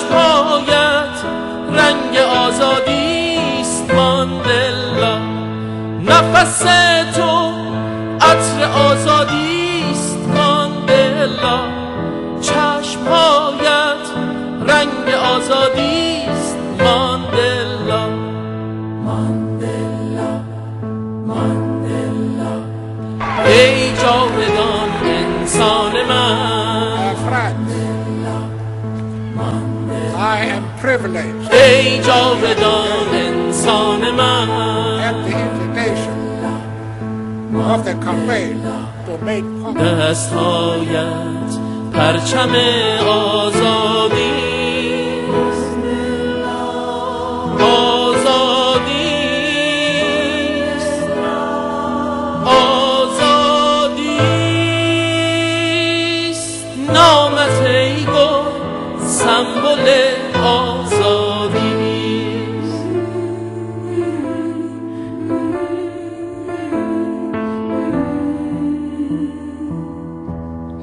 چشمهایت رنگ آزادی است ماندلا. نفس تو عطر آزادی است ماندلا. چشمهایت رنگ آزادی است ماندلا. ای I am privileged ای جاودان انسان من at the invitation of the campaign to make دستهایت پرچم آزادی است.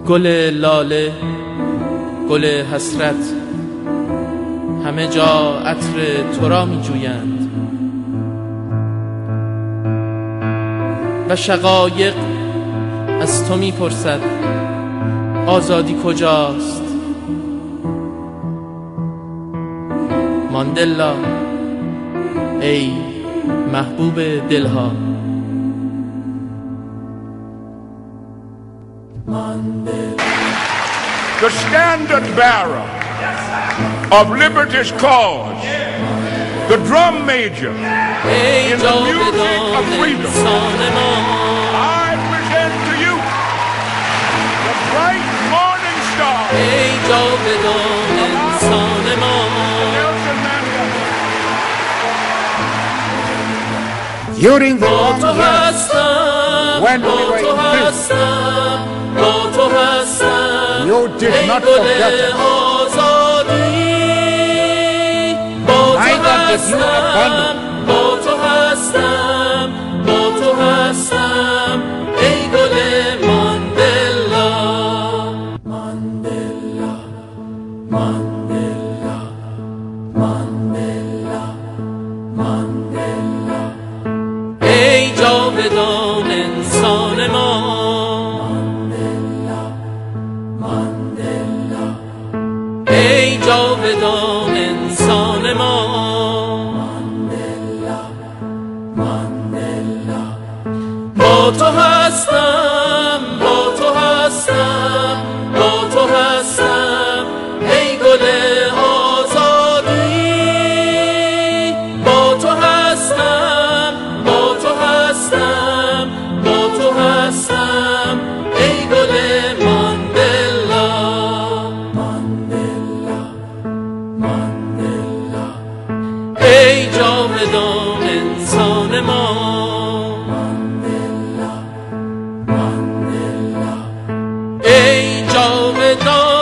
گل لاله گل حسرت همه جا عطر تو را می جویند و شقایق از تو می پرسد آزادی کجاست؟ ماندلا ای محبوب دلها. The standard bearer of liberty's cause, the drum major. ای In the music جاودان of freedom. انسان ما I present to you the bright morning star, ای جاودان انسان ما Nelson Mandela. During the با long تو years هستم when we با were تو in prison, هستم با تو هستم You did not forget Neither did you abandon هستم با تو جاودان انسان ما. با تو هستم همدان انسان ما. ماندلا ماندلا ای جاودان